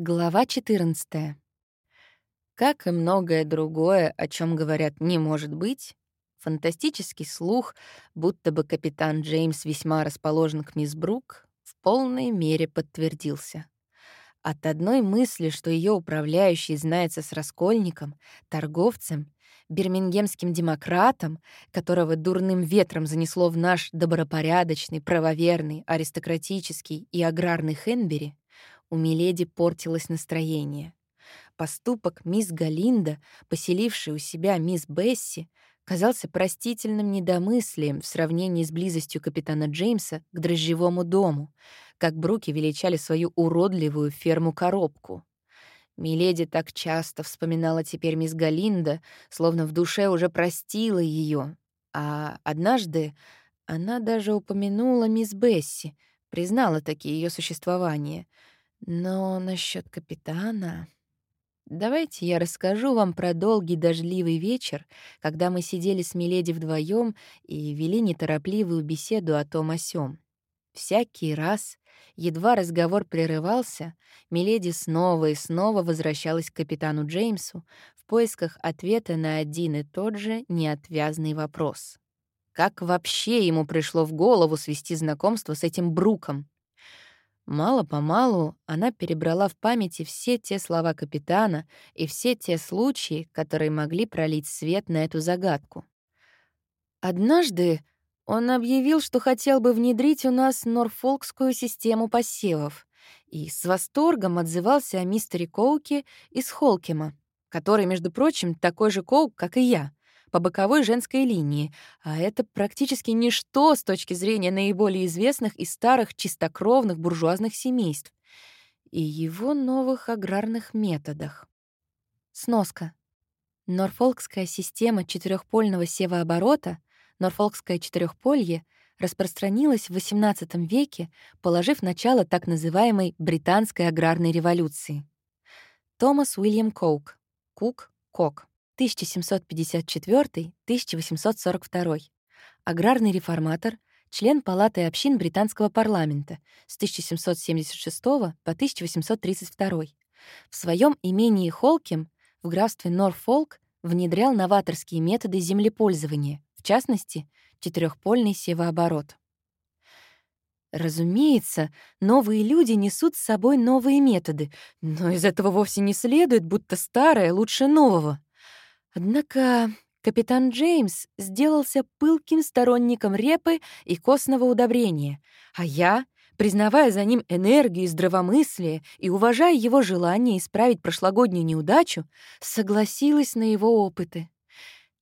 Глава 14. Как и многое другое, о чем говорят «не может быть», фантастический слух, будто бы капитан Джеймс весьма расположен к мисс Брук, в полной мере подтвердился. От одной мысли, что ее управляющий знается с раскольником, торговцем, бирмингемским демократом, которого дурным ветром занесло в наш добропорядочный, правоверный, аристократический и аграрный Хенбери, у Миледи портилось настроение. Поступок мисс Галинда, поселившей у себя мисс Бесси, казался простительным недомыслием в сравнении с близостью капитана Джеймса к дрожжевому дому, как Бруки величали свою уродливую ферму-коробку. Миледи так часто вспоминала теперь мисс Галинда, словно в душе уже простила ее, а однажды она даже упомянула мисс Бесси, признала таки ее существование — но насчет капитана... Давайте я расскажу вам про долгий дождливый вечер, когда мы сидели с Миледи вдвоем и вели неторопливую беседу о том о сём. Всякий раз, едва разговор прерывался, Миледи снова и снова возвращалась к капитану Джеймсу в поисках ответа на один и тот же неотвязный вопрос. Как вообще ему пришло в голову свести знакомство с этим Бруком? Мало-помалу она перебрала в памяти все те слова капитана и все те случаи, которые могли пролить свет на эту загадку. Однажды он объявил, что хотел бы внедрить у нас норфолкскую систему посевов, и с восторгом отзывался о мистере Коуке из Холкема, который, между прочим, такой же Коук, как и я по боковой женской линии, а это практически ничто с точки зрения наиболее известных и старых чистокровных буржуазных семейств и его новых аграрных методах. Сноска. Норфолкская система четырехпольного севооборота, Норфолкское четырехполье, распространилась в XVIII веке, положив начало так называемой Британской аграрной революции. Томас Уильям Коук. Кук, Кок. 1754-1842. Аграрный реформатор, член Палаты общин британского парламента с 1776 по 1832. В своем имении Холкем в графстве Норфолк внедрял новаторские методы землепользования, в частности, четырехпольный севооборот. Разумеется, новые люди несут с собой новые методы, но из этого вовсе не следует, будто старое лучше нового. Однако капитан Джеймс сделался пылким сторонником репы и костного удобрения, а я, признавая за ним энергию и здравомыслие и уважая его желание исправить прошлогоднюю неудачу, согласилась на его опыты.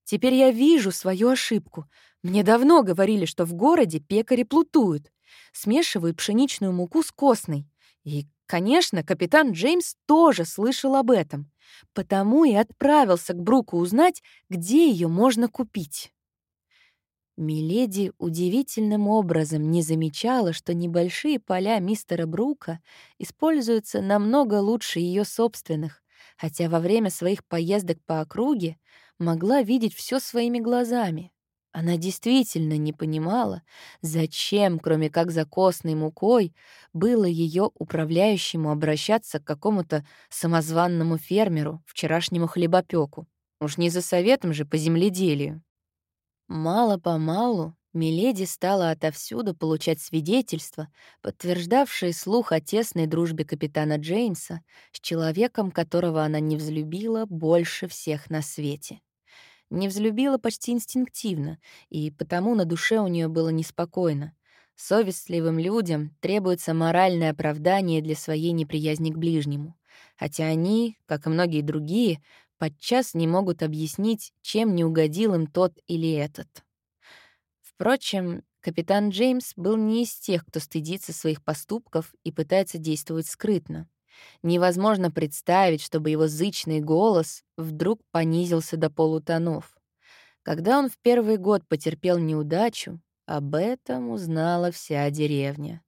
Теперь я вижу свою ошибку. Мне давно говорили, что в городе пекари плутуют, смешивают пшеничную муку с костной. И, конечно, капитан Джеймс тоже слышал об этом. Потому и отправился к Бруку узнать, где ее можно купить. Миледи удивительным образом не замечала, что небольшие поля мистера Брука используются намного лучше ее собственных, хотя во время своих поездок по округе могла видеть все своими глазами. Она действительно не понимала, зачем, кроме как за костной мукой, было ее управляющему обращаться к какому-то самозванному фермеру, вчерашнему хлебопеку. Уж не за советом же по земледелию. Мало-помалу Миледи стала отовсюду получать свидетельства, подтверждавшие слух о тесной дружбе капитана Джеймса с человеком, которого она не взлюбила больше всех на свете не взлюбила почти инстинктивно, и потому на душе у нее было неспокойно. Совестливым людям требуется моральное оправдание для своей неприязни к ближнему, хотя они, как и многие другие, подчас не могут объяснить, чем не угодил им тот или этот. Впрочем, капитан Джеймс был не из тех, кто стыдится своих поступков и пытается действовать скрытно. Невозможно представить, чтобы его зычный голос вдруг понизился до полутонов. Когда он в первый год потерпел неудачу, об этом узнала вся деревня.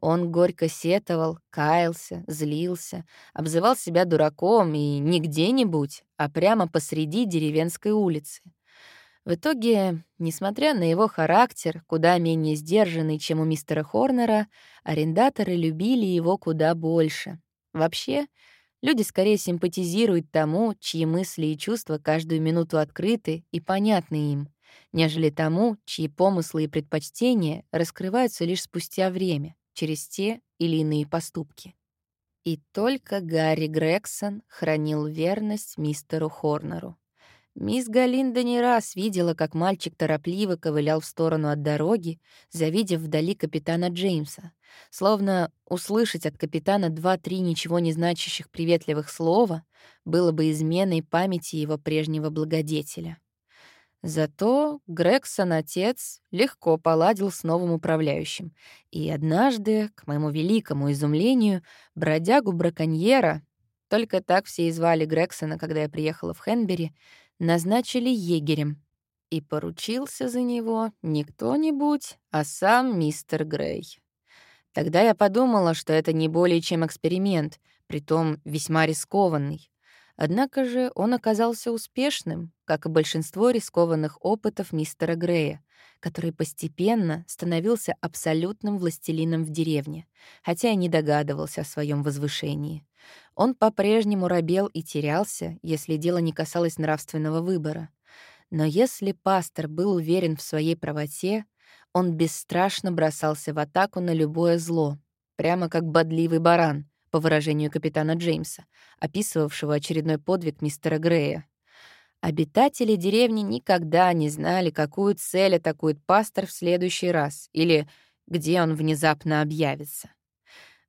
Он горько сетовал, каялся, злился, обзывал себя дураком и не где-нибудь, а прямо посреди деревенской улицы. В итоге, несмотря на его характер, куда менее сдержанный, чем у мистера Хорнера, арендаторы любили его куда больше. Вообще, люди скорее симпатизируют тому, чьи мысли и чувства каждую минуту открыты и понятны им, нежели тому, чьи помыслы и предпочтения раскрываются лишь спустя время, через те или иные поступки. И только Гарри Грегсон хранил верность мистеру Хорнеру. Мисс Галинда не раз видела, как мальчик торопливо ковылял в сторону от дороги, завидев вдали капитана Джеймса. Словно услышать от капитана два-три ничего не значащих приветливых слова было бы изменой памяти его прежнего благодетеля. Зато Грегсон, отец, легко поладил с новым управляющим. И однажды, к моему великому изумлению, бродягу-браконьера, только так все и звали Грегсона, когда я приехала в Хенбери, назначили егерем. И поручился за него не кто-нибудь, а сам мистер Грей. Тогда я подумала, что это не более чем эксперимент, притом весьма рискованный. Однако же он оказался успешным, как и большинство рискованных опытов мистера Грея, который постепенно становился абсолютным властелином в деревне, хотя и не догадывался о своем возвышении. Он по-прежнему робел и терялся, если дело не касалось нравственного выбора. Но если пастор был уверен в своей правоте, он бесстрашно бросался в атаку на любое зло, прямо как бодливый баран, по выражению капитана Джеймса, описывавшего очередной подвиг мистера Грея. Обитатели деревни никогда не знали, какую цель атакует пастор в следующий раз или где он внезапно объявится.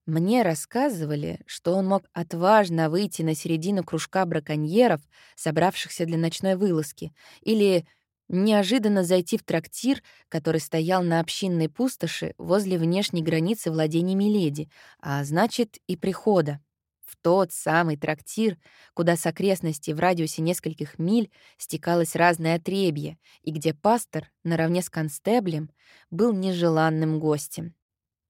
Мне рассказывали, что он мог отважно выйти на середину кружка браконьеров, собравшихся для ночной вылазки, или неожиданно зайти в трактир, который стоял на общинной пустоши возле внешней границы владений Миледи, а значит и прихода. В тот самый трактир, куда с окрестностей в радиусе нескольких миль стекалось разное отребье, и где пастор, наравне с констеблем, был нежеланным гостем.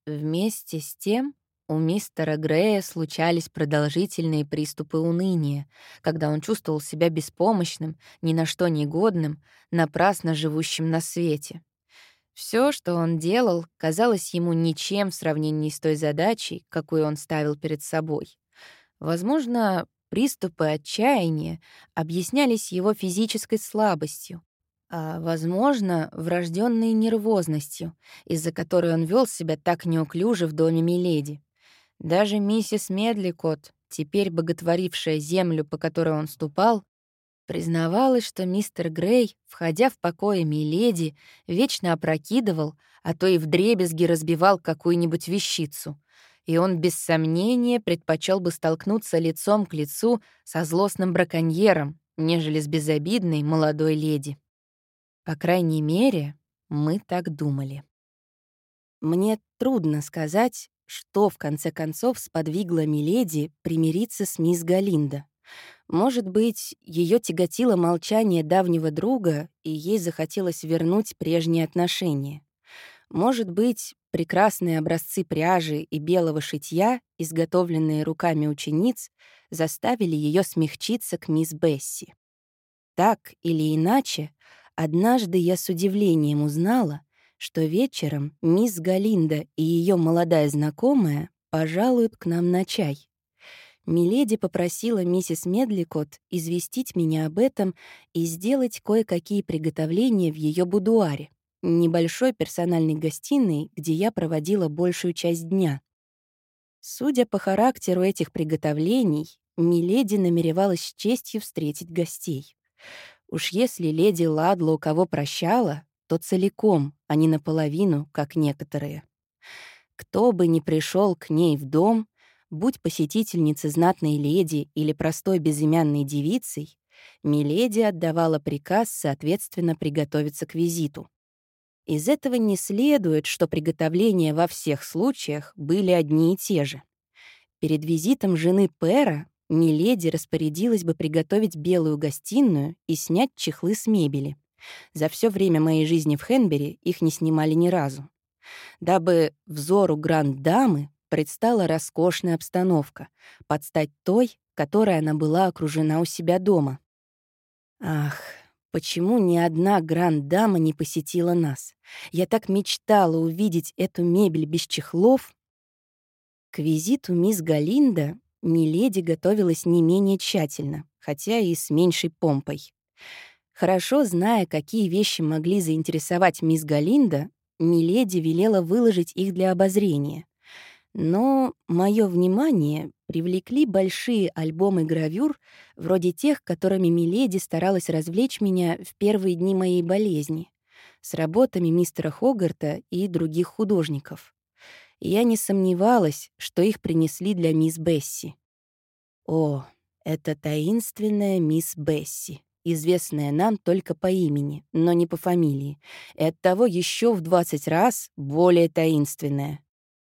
Вместе с тем у мистера Грея случались продолжительные приступы уныния, когда он чувствовал себя беспомощным, ни на что негодным, напрасно живущим на свете. Все, что он делал, казалось ему ничем в сравнении с той задачей, какую он ставил перед собой. Возможно, приступы отчаяния объяснялись его физической слабостью, а, возможно, врожденной нервозностью, из-за которой он вел себя так неуклюже в доме Миледи. Даже миссис Медликот, теперь боготворившая землю, по которой он ступал, признавалась, что мистер Грей, входя в покои Миледи, вечно опрокидывал, а то и вдребезги разбивал какую-нибудь вещицу, и он без сомнения предпочел бы столкнуться лицом к лицу со злостным браконьером, нежели с безобидной молодой леди. По крайней мере, мы так думали. Мне трудно сказать, что в конце концов сподвигло Миледи примириться с мисс Галинда. Может быть, ее тяготило молчание давнего друга, и ей захотелось вернуть прежние отношения. Может быть, прекрасные образцы пряжи и белого шитья, изготовленные руками учениц, заставили ее смягчиться к мисс Бесси. Так или иначе, однажды я с удивлением узнала, что вечером мисс Галинда и ее молодая знакомая пожалуют к нам на чай. Миледи попросила миссис Медликот известить меня об этом и сделать кое-какие приготовления в ее будуаре, небольшой персональной гостиной, где я проводила большую часть дня. Судя по характеру этих приготовлений, Миледи намеревалась с честью встретить гостей. Уж если леди Ладло кого прощала, то целиком, а не наполовину, как некоторые. Кто бы ни пришел к ней в дом, будь посетительницей знатной леди или простой безымянной девицей, Миледи отдавала приказ соответственно приготовиться к визиту. Из этого не следует, что приготовления во всех случаях были одни и те же. Перед визитом жены Пэра Миледи распорядилась бы приготовить белую гостиную и снять чехлы с мебели. За все время моей жизни в Хенбери их не снимали ни разу. Дабы взору гранд-дамы предстала роскошная обстановка, под стать той, которой она была окружена у себя дома. Ах, почему ни одна гранд-дама не посетила нас? Я так мечтала увидеть эту мебель без чехлов. К визиту мисс Галинда Миледи готовилась не менее тщательно, хотя и с меньшей помпой. Хорошо зная, какие вещи могли заинтересовать мисс Галинда, Миледи велела выложить их для обозрения. Но мое внимание привлекли большие альбомы гравюр, вроде тех, которыми Миледи старалась развлечь меня в первые дни моей болезни, с работами мистера Хогарта и других художников. я не сомневалась, что их принесли для мисс Бесси. О, это таинственная мисс Бесси, известная нам только по имени, но не по фамилии, и оттого еще в 20 раз более таинственная.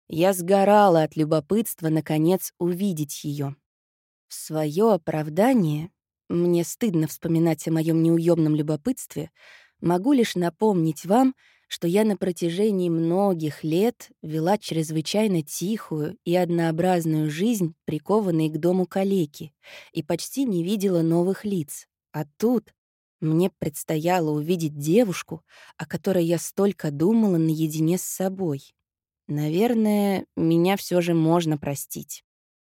Я сгорала от любопытства, наконец, увидеть ее. В свое оправдание, мне стыдно вспоминать о моем неуемном любопытстве, могу лишь напомнить вам, что я на протяжении многих лет вела чрезвычайно тихую и однообразную жизнь, прикованной к дому калеки, и почти не видела новых лиц. А тут мне предстояло увидеть девушку, о которой я столько думала наедине с собой. Наверное, меня все же можно простить.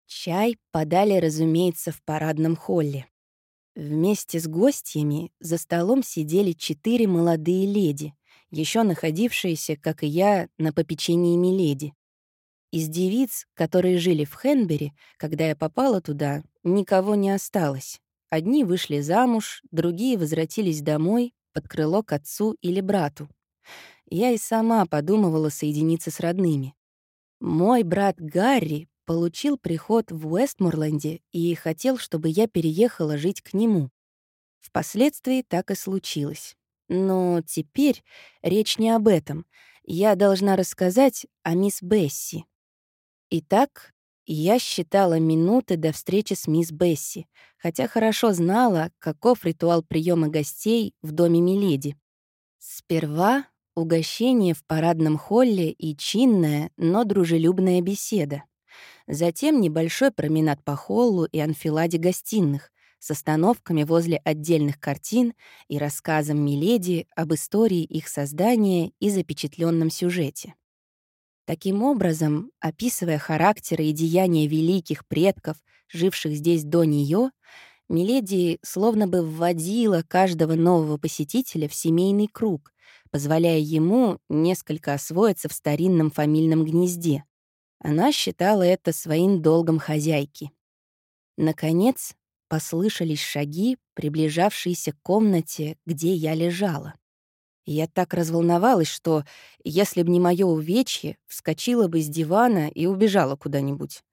Чай подали, разумеется, в парадном холле. Вместе с гостями за столом сидели четыре молодые леди, еще находившиеся, как и я, на попечении Миледи. Из девиц, которые жили в Хенбери, когда я попала туда, никого не осталось. Одни вышли замуж, другие возвратились домой под крыло к отцу или брату я и сама подумывала соединиться с родными. Мой брат Гарри получил приход в Уэстморленде и хотел, чтобы я переехала жить к нему. Впоследствии так и случилось. Но теперь речь не об этом. Я должна рассказать о мисс Бесси. Итак, я считала минуты до встречи с мисс Бесси, хотя хорошо знала, каков ритуал приема гостей в доме Миледи. Сперва Угощение в парадном холле и чинная, но дружелюбная беседа. Затем небольшой променад по холлу и анфиладе гостиных с остановками возле отдельных картин и рассказом Миледи об истории их создания и запечатленном сюжете. Таким образом, описывая характеры и деяния великих предков, живших здесь до нее, Миледи словно бы вводила каждого нового посетителя в семейный круг, позволяя ему несколько освоиться в старинном фамильном гнезде. Она считала это своим долгом хозяйки. Наконец, послышались шаги, приближавшиеся к комнате, где я лежала. Я так разволновалась, что, если б не мое увечье, вскочила бы с дивана и убежала куда-нибудь.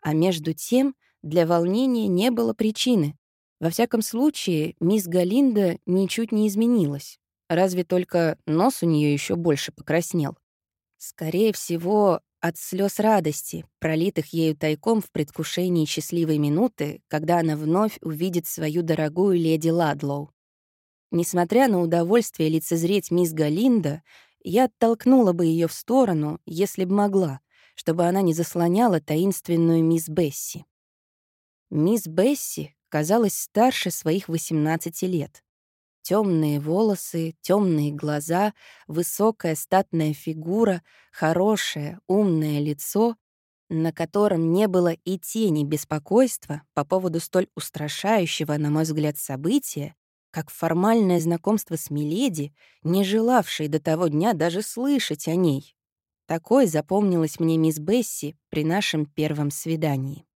А между тем для волнения не было причины. Во всяком случае, мисс Галинда ничуть не изменилась. Разве только нос у нее еще больше покраснел. Скорее всего, от слез радости, пролитых ею тайком в предвкушении счастливой минуты, когда она вновь увидит свою дорогую леди Ладлоу. Несмотря на удовольствие лицезреть мисс Галинда, я оттолкнула бы ее в сторону, если бы могла, чтобы она не заслоняла таинственную мисс Бесси. Мисс Бесси казалась старше своих 18 лет. Темные волосы, темные глаза, высокая статная фигура, хорошее, умное лицо, на котором не было и тени беспокойства по поводу столь устрашающего, на мой взгляд, события, как формальное знакомство с Миледи, не желавшей до того дня даже слышать о ней. Такой запомнилась мне мисс Бесси при нашем первом свидании.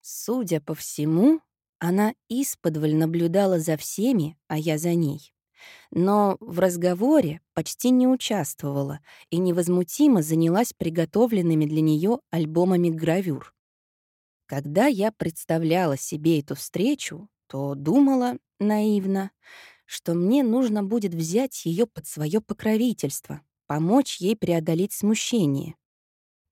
Судя по всему, она исподволь наблюдала за всеми, а я за ней. Но в разговоре почти не участвовала и невозмутимо занялась приготовленными для нее альбомами гравюр. Когда я представляла себе эту встречу, то думала наивно, что мне нужно будет взять ее под свое покровительство, помочь ей преодолеть смущение.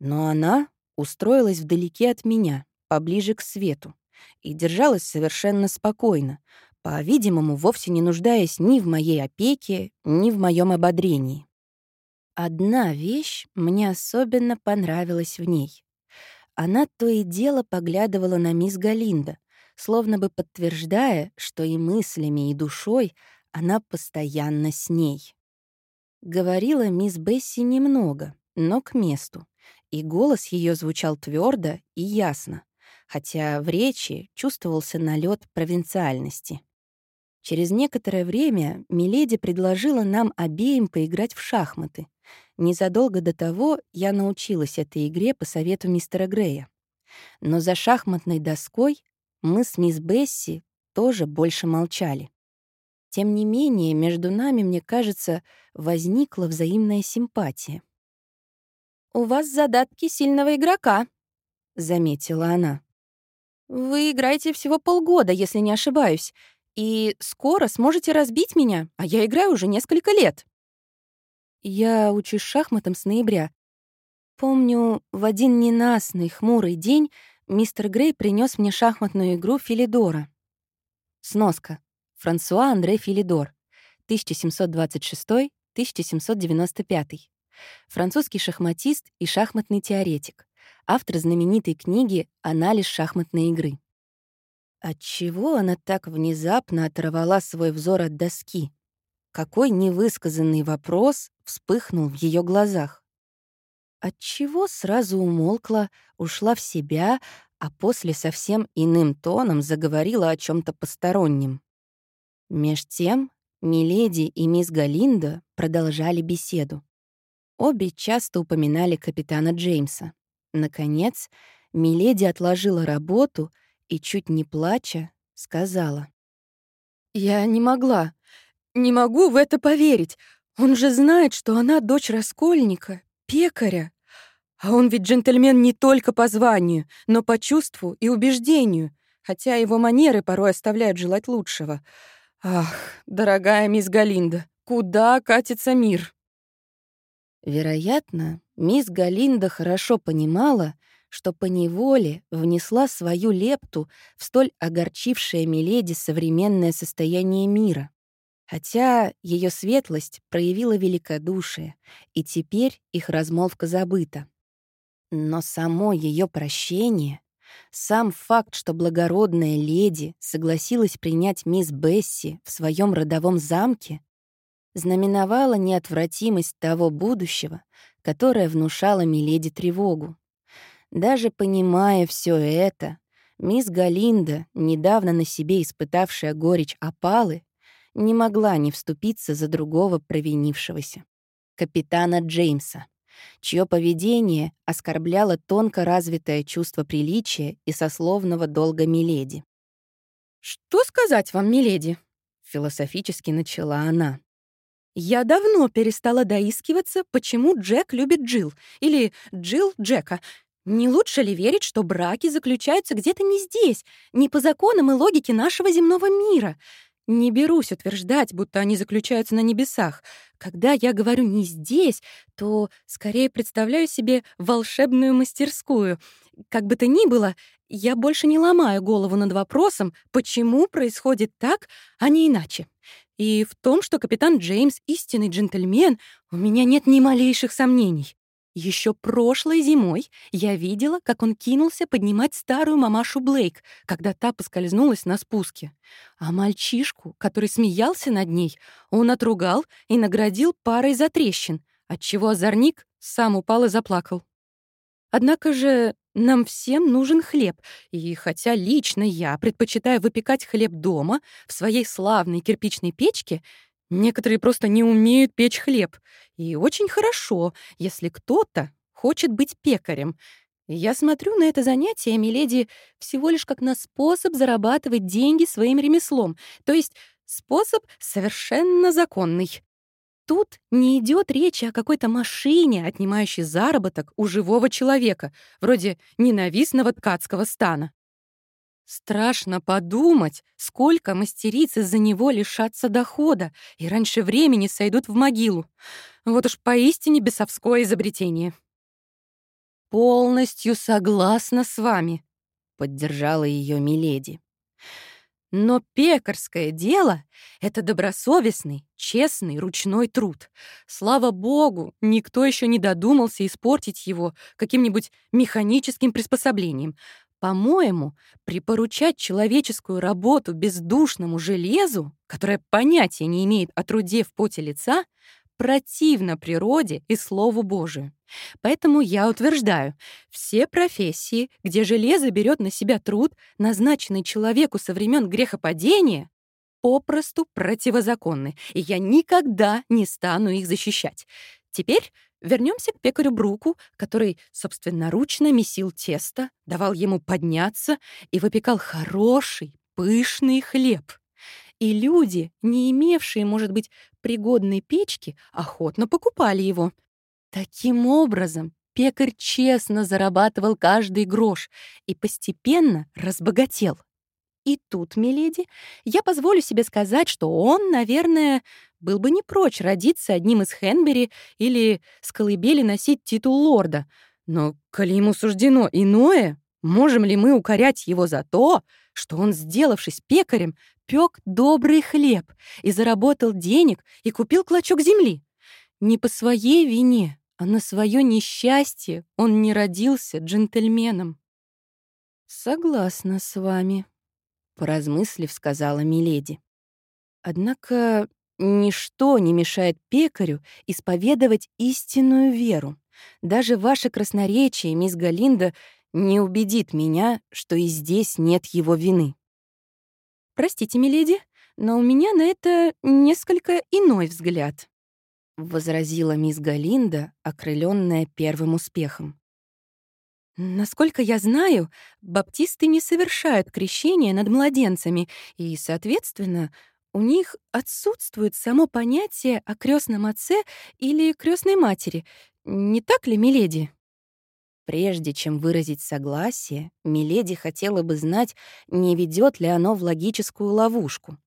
Но она устроилась вдалеке от меня, поближе к свету, и держалась совершенно спокойно, по-видимому, вовсе не нуждаясь ни в моей опеке, ни в моем ободрении. Одна вещь мне особенно понравилась в ней. Она то и дело поглядывала на мисс Галинда, словно бы подтверждая, что и мыслями, и душой она постоянно с ней. Говорила мисс Бесси немного, но к месту, и голос ее звучал твердо и ясно, хотя в речи чувствовался налет провинциальности. Через некоторое время Миледи предложила нам обеим поиграть в шахматы. Незадолго до того я научилась этой игре по совету мистера Грея. Но за шахматной доской мы с мисс Бесси тоже больше молчали. Тем не менее, между нами, мне кажется, возникла взаимная симпатия. «У вас задатки сильного игрока», — заметила она. «Вы играете всего полгода, если не ошибаюсь, и скоро сможете разбить меня, а я играю уже несколько лет». Я учусь шахматам с ноября. Помню, в один ненастный, хмурый день мистер Грей принес мне шахматную игру Филидора. Сноска. Франсуа Андре Филидор. 1726-1795. Французский шахматист и шахматный теоретик. Автор знаменитой книги «Анализ шахматной игры». Отчего она так внезапно оторвала свой взор от доски? Какой невысказанный вопрос вспыхнул в ее глазах? Отчего сразу умолкла, ушла в себя, а после совсем иным тоном заговорила о чем то постороннем? Меж тем Миледи и мисс Галинда продолжали беседу. Обе часто упоминали капитана Джеймса. Наконец, Миледи отложила работу и, чуть не плача, сказала. «Я не могла. Не могу в это поверить. Он же знает, что она дочь раскольника, пекаря. А он ведь джентльмен не только по званию, но по чувству и убеждению, хотя его манеры порой оставляют желать лучшего. Ах, дорогая мисс Галинда, куда катится мир?» Вероятно, мисс Галинда хорошо понимала, что поневоле внесла свою лепту в столь огорчившее Миледи современное состояние мира. Хотя ее светлость проявила великодушие, и теперь их размолвка забыта. Но само ее прощение, сам факт, что благородная леди согласилась принять мисс Бесси в своем родовом замке, знаменовало неотвратимость того будущего, которое внушало Миледи тревогу. Даже понимая все это, мисс Галинда, недавно на себе испытавшая горечь опалы, не могла не вступиться за другого провинившегося — капитана Джеймса, чье поведение оскорбляло тонко развитое чувство приличия и сословного долга Миледи. «Что сказать вам, Миледи?» — философически начала она. Я давно перестала доискиваться, почему Джек любит Джилл или Джилл Джека. Не лучше ли верить, что браки заключаются где-то не здесь, не по законам и логике нашего земного мира? Не берусь утверждать, будто они заключаются на небесах. Когда я говорю «не здесь», то скорее представляю себе волшебную мастерскую. Как бы то ни было, я больше не ломаю голову над вопросом, почему происходит так, а не иначе. И в том, что капитан Джеймс — истинный джентльмен, у меня нет ни малейших сомнений. Еще прошлой зимой я видела, как он кинулся поднимать старую мамашу Блейк, когда та поскользнулась на спуске. А мальчишку, который смеялся над ней, он отругал и наградил парой затрещин, отчего озорник сам упал и заплакал. Однако же нам всем нужен хлеб, и хотя лично я предпочитаю выпекать хлеб дома, в своей славной кирпичной печке, некоторые просто не умеют печь хлеб. И очень хорошо, если кто-то хочет быть пекарем. Я смотрю на это занятие, миледи, всего лишь как на способ зарабатывать деньги своим ремеслом, то есть способ совершенно законный. Тут не идет речи о какой-то машине, отнимающей заработок у живого человека, вроде ненавистного ткацкого стана. Страшно подумать, сколько мастериц из-за него лишатся дохода и раньше времени сойдут в могилу. Вот уж поистине бесовское изобретение. «Полностью согласна с вами», — поддержала ее Миледи. Но пекарское дело — это добросовестный, честный ручной труд. Слава богу, никто еще не додумался испортить его каким-нибудь механическим приспособлением. По-моему, припоручать человеческую работу бездушному железу, которое понятия не имеет о труде в поте лица, противно природе и Слову Божию. Поэтому я утверждаю, все профессии, где железо берет на себя труд, назначенный человеку со времен грехопадения, попросту противозаконны, и я никогда не стану их защищать. Теперь вернемся к пекарю Бруку, который собственноручно месил тесто, давал ему подняться и выпекал хороший, пышный хлеб. И люди, не имевшие, может быть, пригодной печки, охотно покупали его. Таким образом, пекарь честно зарабатывал каждый грош и постепенно разбогател. И тут, миледи, я позволю себе сказать, что он, наверное, был бы не прочь родиться одним из Хенбери или с колыбели носить титул лорда. Но, коли ему суждено иное, можем ли мы укорять его за то, что он, сделавшись пекарем, пек добрый хлеб и заработал денег и купил клочок земли? Не по своей вине, а на свое несчастье он не родился джентльменом. «Согласна с вами», — поразмыслив, сказала Миледи. «Однако ничто не мешает пекарю исповедовать истинную веру. Даже ваше красноречие, мисс Галинда, не убедит меня, что и здесь нет его вины». «Простите, миледи, но у меня на это несколько иной взгляд», — возразила мисс Галинда, окрыленная первым успехом. Насколько я знаю, баптисты не совершают крещение над младенцами, и, соответственно, у них отсутствует само понятие о крестном отце или крестной матери. Не так ли, миледи? Прежде чем выразить согласие, Миледи хотела бы знать, не ведет ли оно в логическую ловушку.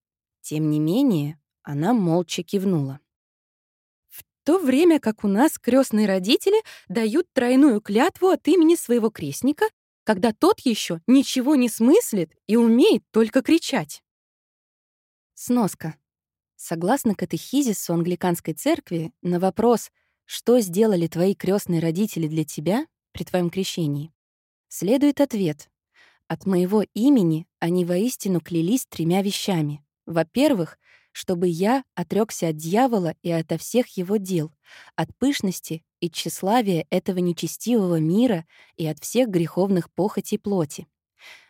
Тем не менее, она молча кивнула то время как у нас крестные родители дают тройную клятву от имени своего крестника, когда тот еще ничего не смыслит и умеет только кричать. Сноска. Согласно катехизису англиканской церкви, на вопрос «Что сделали твои крестные родители для тебя при твоем крещении?» следует ответ «От моего имени они воистину клялись тремя вещами. Во-первых, чтобы я отрекся от дьявола и ото всех его дел, от пышности и тщеславия этого нечестивого мира и от всех греховных похотей плоти.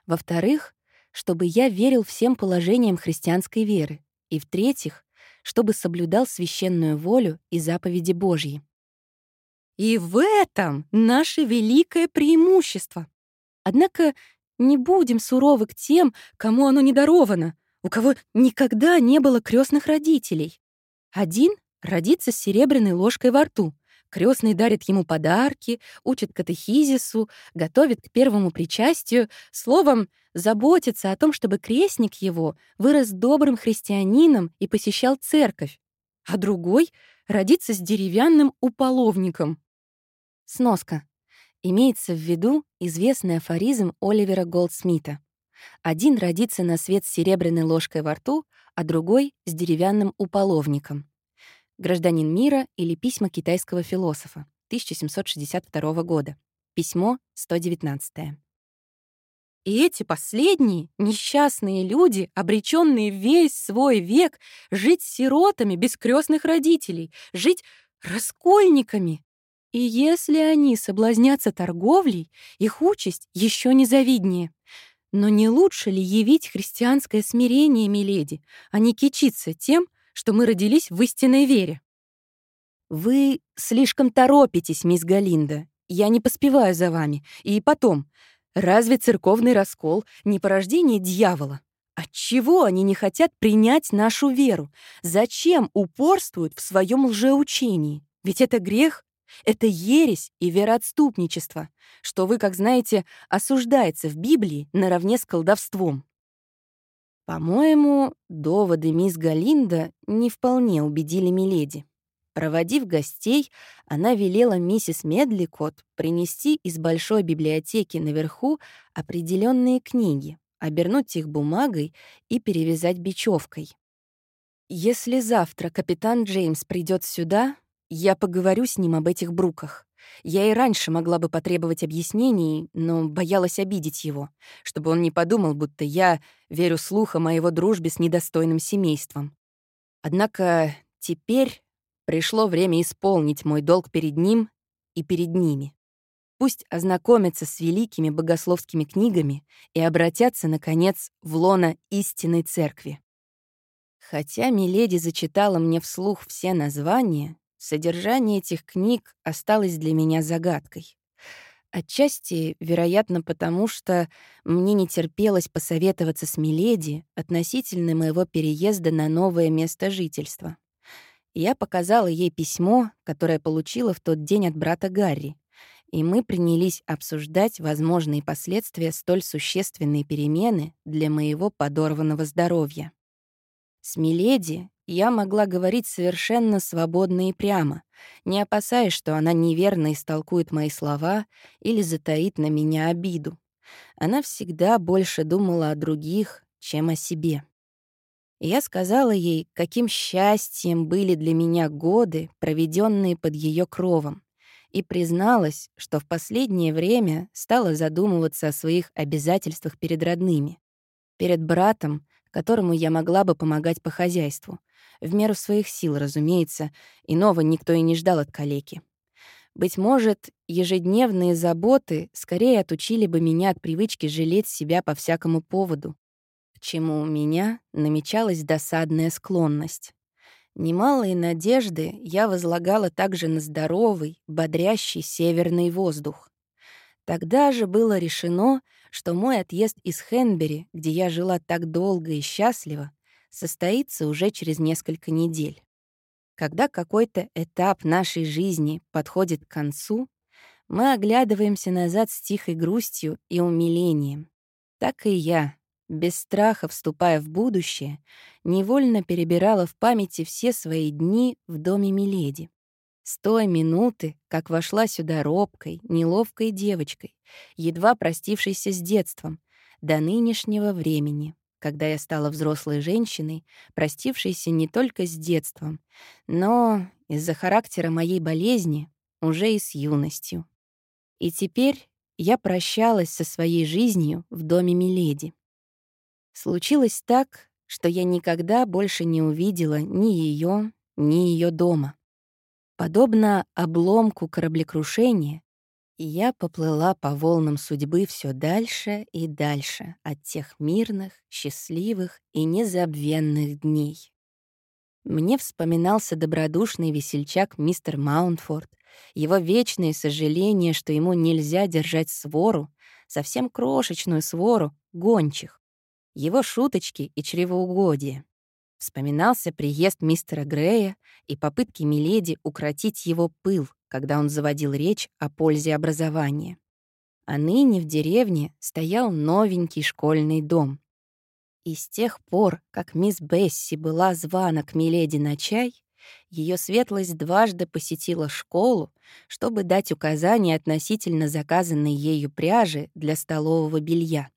Во-вторых, чтобы я верил всем положениям христианской веры. И в-третьих, чтобы соблюдал священную волю и заповеди Божьи. И в этом наше великое преимущество. Однако не будем суровы к тем, кому оно не даровано, у кого никогда не было крестных родителей. Один родится с серебряной ложкой во рту. Крестный дарит ему подарки, учит катехизису, готовит к первому причастию, словом, заботится о том, чтобы крестник его вырос добрым христианином и посещал церковь, а другой родится с деревянным уполовником. Сноска. Имеется в виду известный афоризм Оливера Голдсмита. Один родится на свет с серебряной ложкой во рту, а другой — с деревянным уполовником. «Гражданин мира» или «Письма китайского философа» 1762 года. Письмо 119. И эти последние, несчастные люди, обреченные весь свой век жить сиротами без крестных родителей, жить раскольниками. И если они соблазнятся торговлей, их участь еще незавиднее. Но не лучше ли явить христианское смирение, миледи, а не кичиться тем, что мы родились в истинной вере? Вы слишком торопитесь, мисс Галинда. Я не поспеваю за вами. И потом, разве церковный раскол не порождение дьявола? Отчего они не хотят принять нашу веру? Зачем упорствуют в своем лжеучении? Ведь это грех это ересь и вероотступничество, что вы, как знаете, осуждается в Библии наравне с колдовством. По-моему, доводы мисс Галинда не вполне убедили Миледи. Проводив гостей, она велела миссис Медликот принести из большой библиотеки наверху определенные книги, обернуть их бумагой и перевязать бечевкой. «Если завтра капитан Джеймс придет сюда, я поговорю с ним об этих бруках. Я и раньше могла бы потребовать объяснений, но боялась обидеть его, чтобы он не подумал, будто я верю слухам о его дружбе с недостойным семейством. Однако теперь Пришло время исполнить мой долг перед ним и перед ними. Пусть ознакомятся с великими богословскими книгами и обратятся, наконец, в лона истинной церкви. Хотя Миледи зачитала мне вслух все названия, содержание этих книг осталось для меня загадкой. Отчасти, вероятно, потому что мне не терпелось посоветоваться с Миледи относительно моего переезда на новое место жительства. Я показала ей письмо, которое получила в тот день от брата Гарри, и мы принялись обсуждать возможные последствия столь существенной перемены для моего подорванного здоровья. С Миледи я могла говорить совершенно свободно и прямо, не опасаясь, что она неверно истолкует мои слова или затаит на меня обиду. Она всегда больше думала о других, чем о себе. Я сказала ей, каким счастьем были для меня годы, проведенные под ее кровом, и призналась, что в последнее время стала задумываться о своих обязательствах перед родными, перед братом, которому я могла бы помогать по хозяйству, в меру своих сил, разумеется, иного никто и не ждал от калеки. Быть может, ежедневные заботы скорее отучили бы меня от привычки жалеть себя по всякому поводу, к чему у меня намечалась досадная склонность. Немалые надежды я возлагала также на здоровый, бодрящий северный воздух. Тогда же было решено, что мой отъезд из Хенбери, где я жила так долго и счастливо, состоится уже через несколько недель. Когда какой-то этап нашей жизни подходит к концу, мы оглядываемся назад с тихой грустью и умилением. Так и я, без страха вступая в будущее, невольно перебирала в памяти все свои дни в доме Миледи. С той минуты, как вошла сюда робкой, неловкой девочкой, едва простившейся с детством, до нынешнего времени, когда я стала взрослой женщиной, простившейся не только с детством, но из-за характера моей болезни уже и с юностью. И теперь я прощалась со своей жизнью в доме Миледи. Случилось так, что я никогда больше не увидела ни ее, ни ее дома. Подобно обломку кораблекрушения, я поплыла по волнам судьбы все дальше и дальше от тех мирных, счастливых и незабвенных дней. Мне вспоминался добродушный весельчак мистер Маунтфорд, его вечное сожаление, что ему нельзя держать свору, совсем крошечную свору, гончих, его шуточки и чревоугодия. Вспоминался приезд мистера Грея и попытки Миледи укротить его пыл, когда он заводил речь о пользе образования. А ныне в деревне стоял новенький школьный дом. И с тех пор, как мисс Бесси была звана к Миледи на чай, ее светлость дважды посетила школу, чтобы дать указания относительно заказанной ею пряжи для столового белья.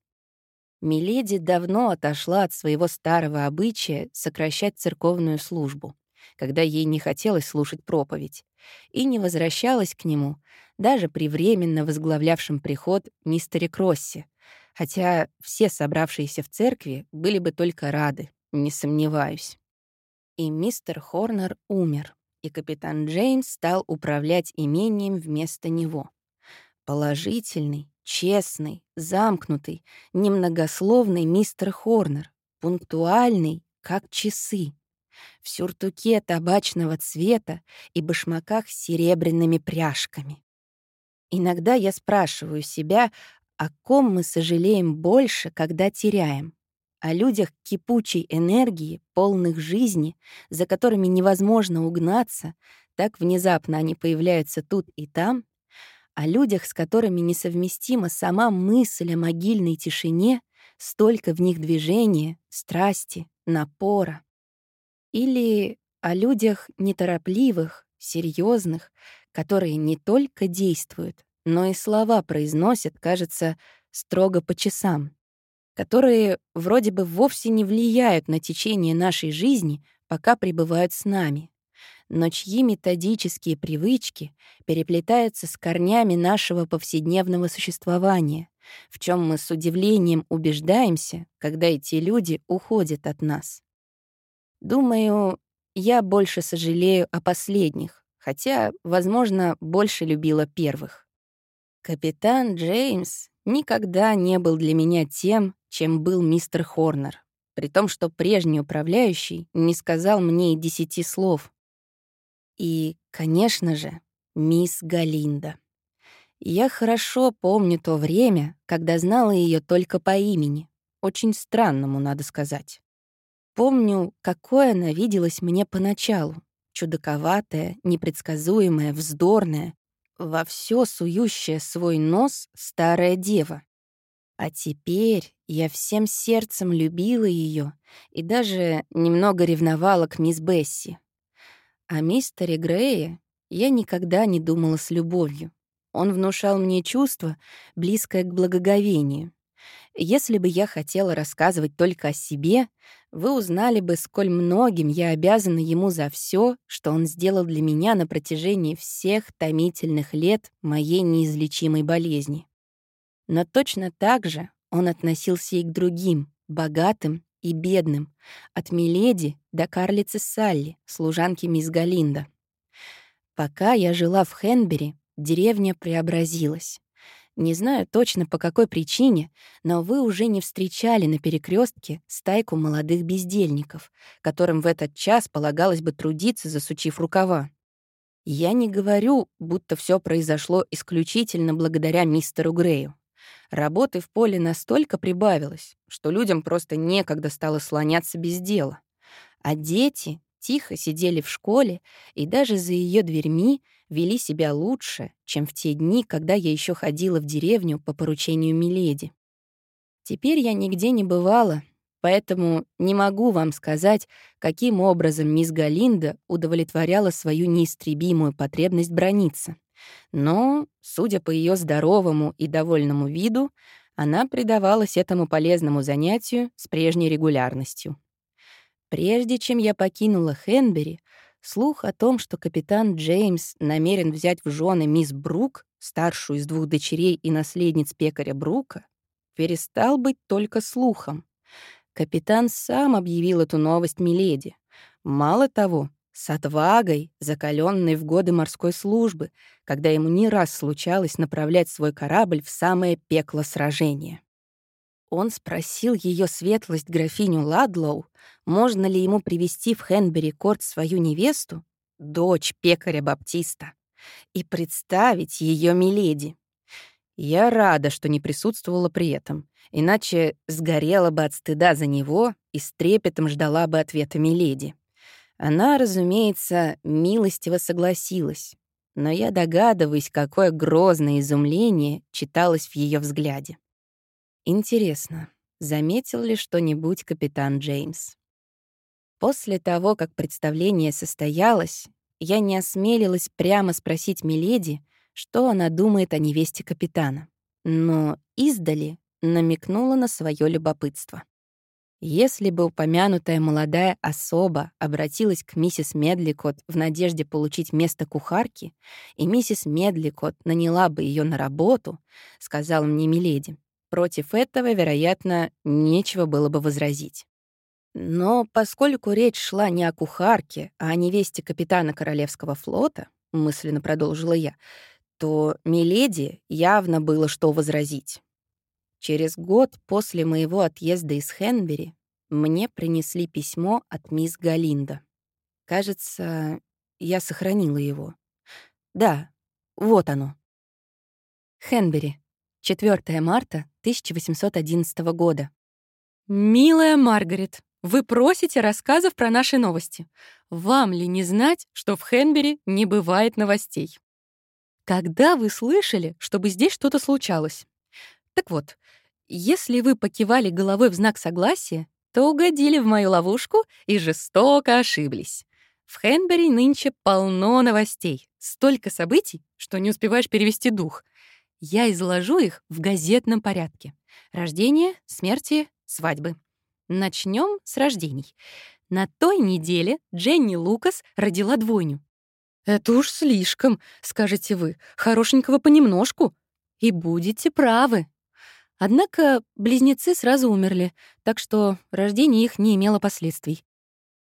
Миледи давно отошла от своего старого обычая сокращать церковную службу, когда ей не хотелось слушать проповедь, и не возвращалась к нему даже при временно возглавлявшем приход мистере Кроссе, хотя все собравшиеся в церкви были бы только рады, не сомневаюсь. И мистер Хорнер умер, и капитан Джеймс стал управлять имением вместо него. Положительный, Честный, замкнутый, немногословный мистер Хорнер, пунктуальный, как часы. В сюртуке табачного цвета и башмаках с серебряными пряжками. Иногда я спрашиваю себя, о ком мы сожалеем больше, когда теряем. О людях кипучей энергии, полных жизни, за которыми невозможно угнаться, так внезапно они появляются тут и там, о людях, с которыми несовместима сама мысль о могильной тишине, столько в них движения, страсти, напора. Или о людях неторопливых, серьезных, которые не только действуют, но и слова произносят, кажется, строго по часам, которые вроде бы вовсе не влияют на течение нашей жизни, пока пребывают с нами, но чьи методические привычки переплетаются с корнями нашего повседневного существования, в чем мы с удивлением убеждаемся, когда эти люди уходят от нас. Думаю, я больше сожалею о последних, хотя, возможно, больше любила первых. Капитан Джеймс никогда не был для меня тем, чем был мистер Хорнер, при том, что прежний управляющий не сказал мне и десяти слов. И, конечно же, мисс Галинда. Я хорошо помню то время, когда знала ее только по имени. Очень странному, надо сказать. Помню, какой она виделась мне поначалу. Чудаковатая, непредсказуемая, вздорная, во все сующая свой нос старая дева. А теперь я всем сердцем любила ее и даже немного ревновала к мисс Бесси. О мистере Грее я никогда не думала с любовью. Он внушал мне чувство, близкое к благоговению. Если бы я хотела рассказывать только о себе, вы узнали бы, сколь многим я обязана ему за все, что он сделал для меня на протяжении всех томительных лет моей неизлечимой болезни. Но точно так же он относился и к другим, богатым и бедным, от Миледи до карлицы Салли, служанки мисс Галинда. Пока я жила в Хенбери, деревня преобразилась. Не знаю точно по какой причине, но вы уже не встречали на перекрестке стайку молодых бездельников, которым в этот час полагалось бы трудиться, засучив рукава. Я не говорю, будто все произошло исключительно благодаря мистеру Грею. Работы в поле настолько прибавилось, что людям просто некогда стало слоняться без дела. А дети тихо сидели в школе и даже за ее дверьми вели себя лучше, чем в те дни, когда я еще ходила в деревню по поручению Миледи. Теперь я нигде не бывала, поэтому не могу вам сказать, каким образом мисс Галинда удовлетворяла свою неистребимую потребность брониться. Но, судя по ее здоровому и довольному виду, она предавалась этому полезному занятию с прежней регулярностью. Прежде чем я покинула Хенбери, Слух о том, что капитан Джеймс намерен взять в жены мисс Брук, старшую из двух дочерей и наследниц пекаря Брука, перестал быть только слухом. Капитан сам объявил эту новость Миледи. Мало того, с отвагой, закаленной в годы морской службы, когда ему не раз случалось направлять свой корабль в самое пекло сражения. Он спросил ее светлость графиню Ладлоу, можно ли ему привести в Хенбери-Корт свою невесту, дочь пекаря Баптиста, и представить ее миледи. Я рада, что не присутствовала при этом, иначе сгорела бы от стыда за него и с трепетом ждала бы ответа миледи. Она, разумеется, милостиво согласилась, но я догадываюсь, какое грозное изумление читалось в ее взгляде. Интересно, заметил ли что-нибудь капитан Джеймс? После того, как представление состоялось, я не осмелилась прямо спросить Миледи, что она думает о невесте капитана, но издали намекнула на свое любопытство. Если бы упомянутая молодая особа обратилась к миссис Медликот в надежде получить место кухарки, и миссис Медликот наняла бы ее на работу, сказал мне Миледи, Против этого, вероятно, нечего было бы возразить. Но поскольку речь шла не о кухарке, а о невесте капитана Королевского флота, мысленно продолжила я, то Миледи явно было что возразить. Через год после моего отъезда из Хенбери мне принесли письмо от мисс Галинда. Кажется, я сохранила его. Да, вот оно. Хенбери, 4 марта 1811 года. «Милая Маргарет, вы просите рассказов про наши новости. Вам ли не знать, что в Хенбери не бывает новостей? Когда вы слышали, чтобы здесь что-то случалось? Так вот, если вы покивали головой в знак согласия, то угодили в мою ловушку и жестоко ошиблись. В Хенбери нынче полно новостей, столько событий, что не успеваешь перевести дух. Я изложу их в газетном порядке. Рождение, смерти, свадьбы. Начнем с рождений. На той неделе Дженни Лукас родила двойню. «Это уж слишком», — скажете вы, — «хорошенького понемножку». И будете правы. Однако близнецы сразу умерли, так что рождение их не имело последствий.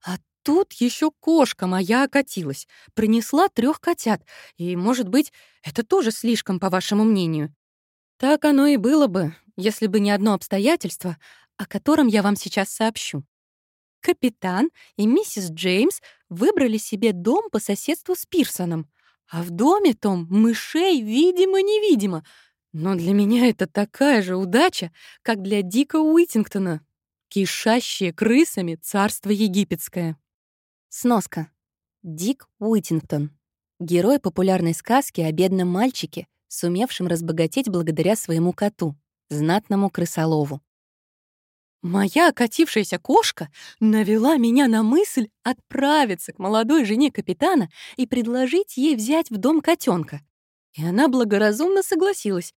А тут еще кошка моя окатилась, принесла трех котят, и, может быть, это тоже слишком, по вашему мнению. Так оно и было бы, если бы не одно обстоятельство, о котором я вам сейчас сообщу. Капитан и миссис Джеймс выбрали себе дом по соседству с Пирсоном, а в доме том мышей видимо-невидимо. Но для меня это такая же удача, как для Дика Уитингтона, кишащее крысами царство египетское. Сноска. Дик Уитингтон. Герой популярной сказки о бедном мальчике, сумевшем разбогатеть благодаря своему коту, знатному крысолову. Моя окатившаяся кошка навела меня на мысль отправиться к молодой жене капитана и предложить ей взять в дом котенка. И она благоразумно согласилась.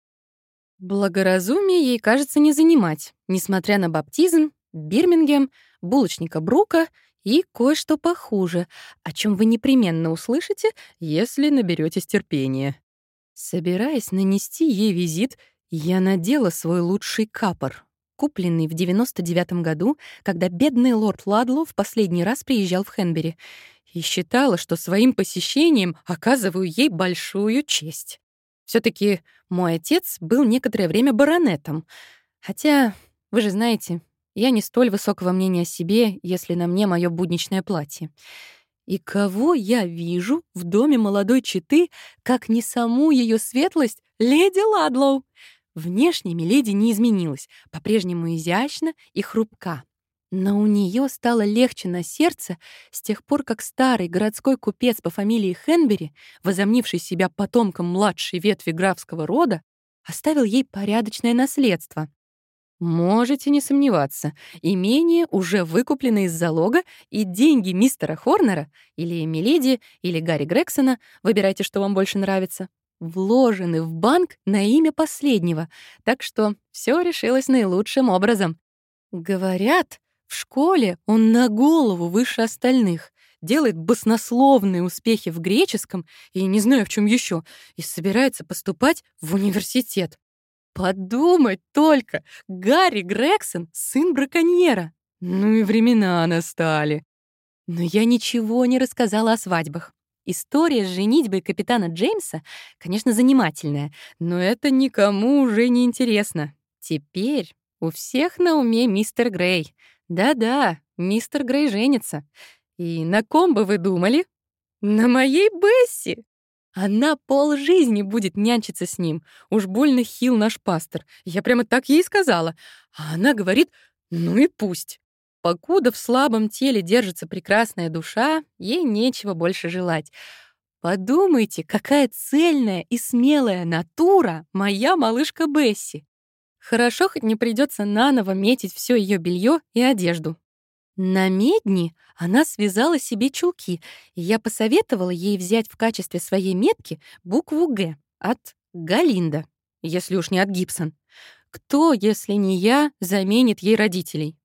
Благоразумие ей, кажется, не занимать, несмотря на баптизм, Бирмингем, булочника Брука и кое-что похуже, о чем вы непременно услышите, если наберетесь терпения. Собираясь нанести ей визит, я надела свой лучший капор, купленный в 99 году, когда бедный лорд Ладлоу в последний раз приезжал в Хенбери, и считала, что своим посещением оказываю ей большую честь. Все таки мой отец был некоторое время баронетом, хотя, вы же знаете, я не столь высокого мнения о себе, если на мне мое будничное платье. И кого я вижу в доме молодой четы, как не саму ее светлость, леди Ладлоу? Внешне Миледи не изменилась, по-прежнему изящна и хрупка. Но у нее стало легче на сердце с тех пор, как старый городской купец по фамилии Хенбери, возомнивший себя потомком младшей ветви графского рода, оставил ей порядочное наследство. Можете не сомневаться, имение уже выкуплено из залога, и деньги мистера Хорнера или Миледи, или Гарри Грексона, выбирайте, что вам больше нравится, вложены в банк на имя последнего, так что все решилось наилучшим образом. Говорят, в школе он на голову выше остальных, делает баснословные успехи в греческом и не знаю в чем еще, и собирается поступать в университет. Подумать только, Гарри Грегсон — сын браконьера. Ну и времена настали. Но я ничего не рассказала о свадьбах. История с женитьбой капитана Джеймса, конечно, занимательная, но это никому уже не интересно. Теперь у всех на уме мистер Грей. Да-да, мистер Грей женится. И на ком бы вы думали? На моей Бесси! Она полжизни будет нянчиться с ним. Уж больно хил наш пастор. Я прямо так ей сказала. А она говорит, ну и пусть. Покуда в слабом теле держится прекрасная душа, ей нечего больше желать. Подумайте, какая цельная и смелая натура моя малышка Бесси. Хорошо, хоть не придется наново метить все ее белье и одежду. На медни она связала себе чулки, и я посоветовала ей взять в качестве своей метки букву «Г» от Галинда, если уж не от Гибсон. Кто, если не я, заменит ей родителей?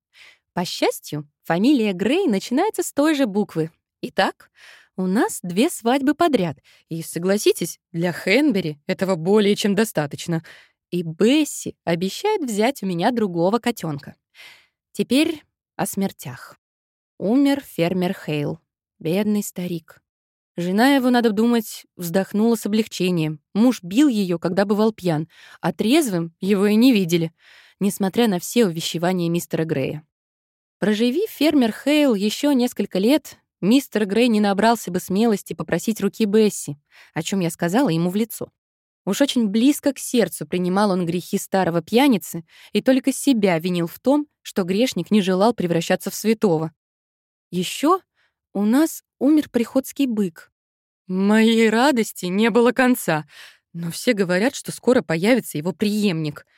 По счастью, фамилия Грей начинается с той же буквы. Итак, у нас две свадьбы подряд, и, согласитесь, для Хенбери этого более чем достаточно. И Бесси обещает взять у меня другого котенка. Теперь о смертях. Умер фермер Хейл, бедный старик. Жена его, надо думать, вздохнула с облегчением. Муж бил ее, когда бывал пьян, а трезвым его и не видели, несмотря на все увещевания мистера Грея. Проживи фермер Хейл еще несколько лет, мистер Грей не набрался бы смелости попросить руки Бесси, о чем я сказала ему в лицо. Уж очень близко к сердцу принимал он грехи старого пьяницы и только себя винил в том, что грешник не желал превращаться в святого. Еще у нас умер приходский бык. Моей радости не было конца, но все говорят, что скоро появится его преемник —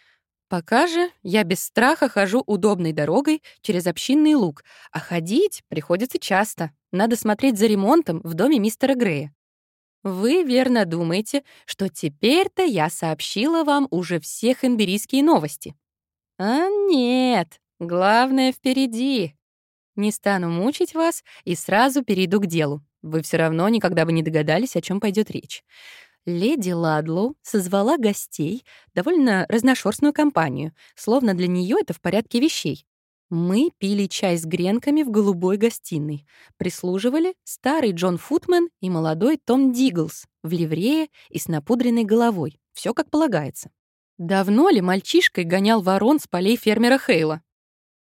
Пока же я без страха хожу удобной дорогой через общинный луг, а ходить приходится часто. Надо смотреть за ремонтом в доме мистера Грея. Вы верно думаете, что теперь-то я сообщила вам уже все хенберийские новости. А нет, главное впереди. Не стану мучить вас и сразу перейду к делу. Вы все равно никогда бы не догадались, о чем пойдет речь леди Ладлоу созвала гостей, довольно разношерстную компанию, словно для нее это в порядке вещей. Мы пили чай с гренками в голубой гостиной. Прислуживали старый Джон Футмен и молодой Том Диглс в ливрее и с напудренной головой. Все как полагается. Давно ли мальчишкой гонял ворон с полей фермера Хейла?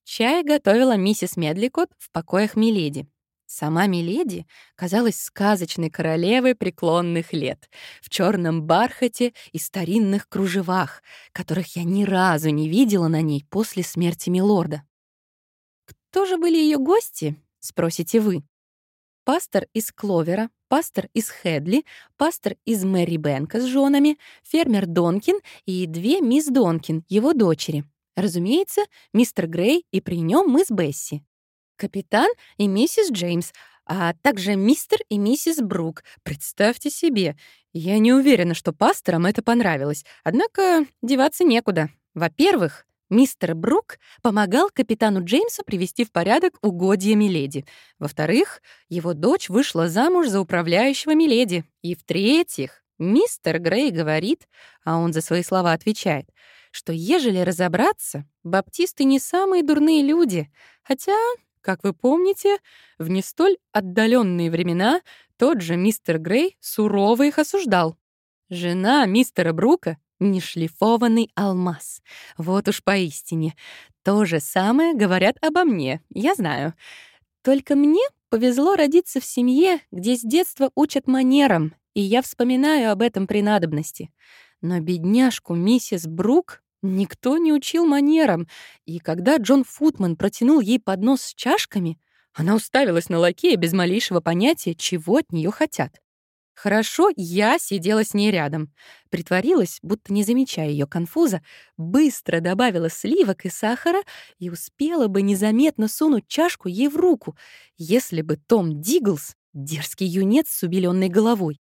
Чай готовила миссис Медликот в покоях Миледи. Сама Миледи казалась сказочной королевой преклонных лет, в черном бархате и старинных кружевах, которых я ни разу не видела на ней после смерти милорда. Кто же были ее гости, спросите вы? Пастор из Кловера, пастор из Хедли, пастор из Мэри Бенка с женами, фермер Донкин и две мисс Донкин, его дочери. Разумеется, мистер Грей и при нем мы с Бесси капитан и миссис Джеймс, а также мистер и миссис Брук. Представьте себе. Я не уверена, что пасторам это понравилось. Однако деваться некуда. Во-первых, мистер Брук помогал капитану Джеймсу привести в порядок угодья Миледи. Во-вторых, его дочь вышла замуж за управляющего Миледи. И в-третьих, мистер Грей говорит, а он за свои слова отвечает, что ежели разобраться, баптисты не самые дурные люди, хотя как вы помните, в не столь отдаленные времена тот же мистер Грей сурово их осуждал. Жена мистера Брука — нешлифованный алмаз. Вот уж поистине. То же самое говорят обо мне, я знаю. Только мне повезло родиться в семье, где с детства учат манерам, и я вспоминаю об этом при надобности. Но бедняжку миссис Брук Никто не учил манерам, и когда Джон Футман протянул ей поднос с чашками, она уставилась на лакея без малейшего понятия, чего от нее хотят. Хорошо, я сидела с ней рядом. Притворилась, будто не замечая ее конфуза, быстро добавила сливок и сахара и успела бы незаметно сунуть чашку ей в руку, если бы Том Диглс, дерзкий юнец с убеленной головой,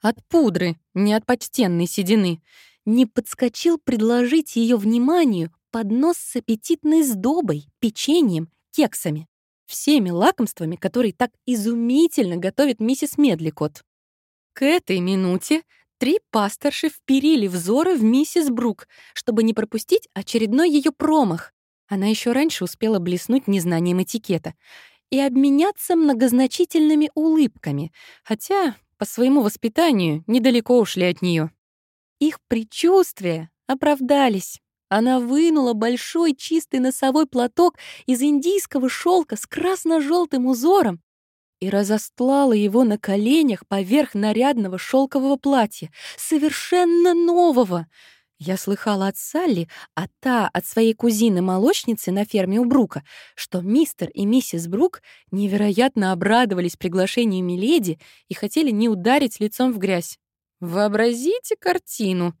от пудры, не от почтенной седины, не подскочил предложить ее вниманию поднос с аппетитной сдобой, печеньем, кексами. Всеми лакомствами, которые так изумительно готовит миссис Медликот. К этой минуте три пасторши вперили взоры в миссис Брук, чтобы не пропустить очередной ее промах. Она еще раньше успела блеснуть незнанием этикета и обменяться многозначительными улыбками, хотя по своему воспитанию недалеко ушли от нее. Их предчувствия оправдались. Она вынула большой чистый носовой платок из индийского шелка с красно-желтым узором и разостлала его на коленях поверх нарядного шелкового платья, совершенно нового. Я слыхала от Салли, а та от своей кузины-молочницы на ферме у Брука, что мистер и миссис Брук невероятно обрадовались приглашению Миледи и хотели не ударить лицом в грязь. Вообразите картину.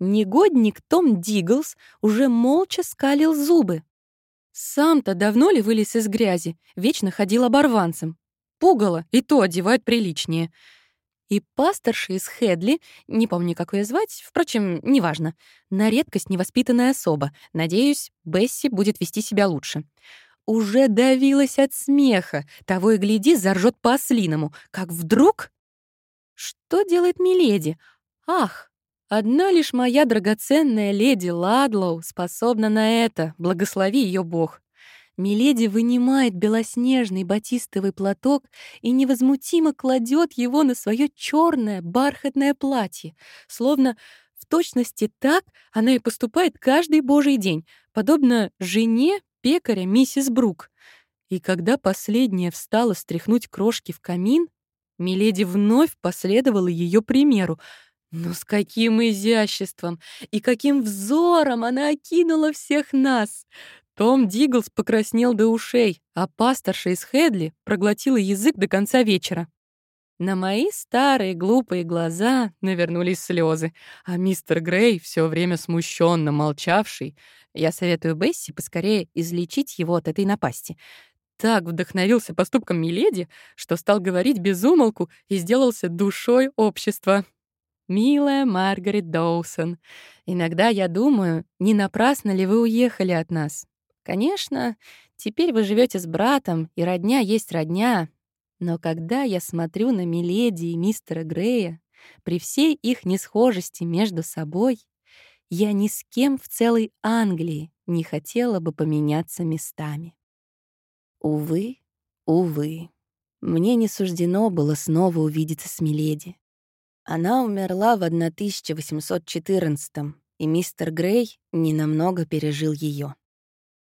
Негодник Том Диглс уже молча скалил зубы. Сам-то давно ли вылез из грязи, вечно ходил оборванцем. Пугало, и то одевают приличнее. И пасторша из Хедли, не помню, как ее звать, впрочем, неважно, на редкость невоспитанная особа. Надеюсь, Бесси будет вести себя лучше. Уже давилась от смеха, того и гляди, заржет по-ослиному, как вдруг что делает Миледи? Ах, одна лишь моя драгоценная леди Ладлоу способна на это, благослови ее Бог. Миледи вынимает белоснежный батистовый платок и невозмутимо кладет его на свое черное бархатное платье, словно в точности так она и поступает каждый божий день, подобно жене пекаря миссис Брук. И когда последняя встала стряхнуть крошки в камин, Миледи вновь последовала ее примеру. Но с каким изяществом и каким взором она окинула всех нас! Том Диглс покраснел до ушей, а пасторша из Хедли проглотила язык до конца вечера. На мои старые глупые глаза навернулись слезы, а мистер Грей, все время смущенно молчавший, я советую Бесси поскорее излечить его от этой напасти, так вдохновился поступком Миледи, что стал говорить без умолку и сделался душой общества. «Милая Маргарет Доусон, иногда я думаю, не напрасно ли вы уехали от нас? Конечно, теперь вы живете с братом, и родня есть родня, но когда я смотрю на Миледи и мистера Грея, при всей их несхожести между собой, я ни с кем в целой Англии не хотела бы поменяться местами. Увы, увы, мне не суждено было снова увидеться с Миледи. Она умерла в 1814 и мистер Грей ненамного пережил ее.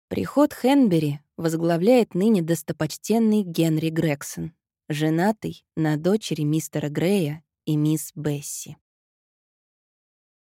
Приход Хенбери возглавляет ныне достопочтенный Генри Грегсон, женатый на дочери мистера Грея и мисс Бесси.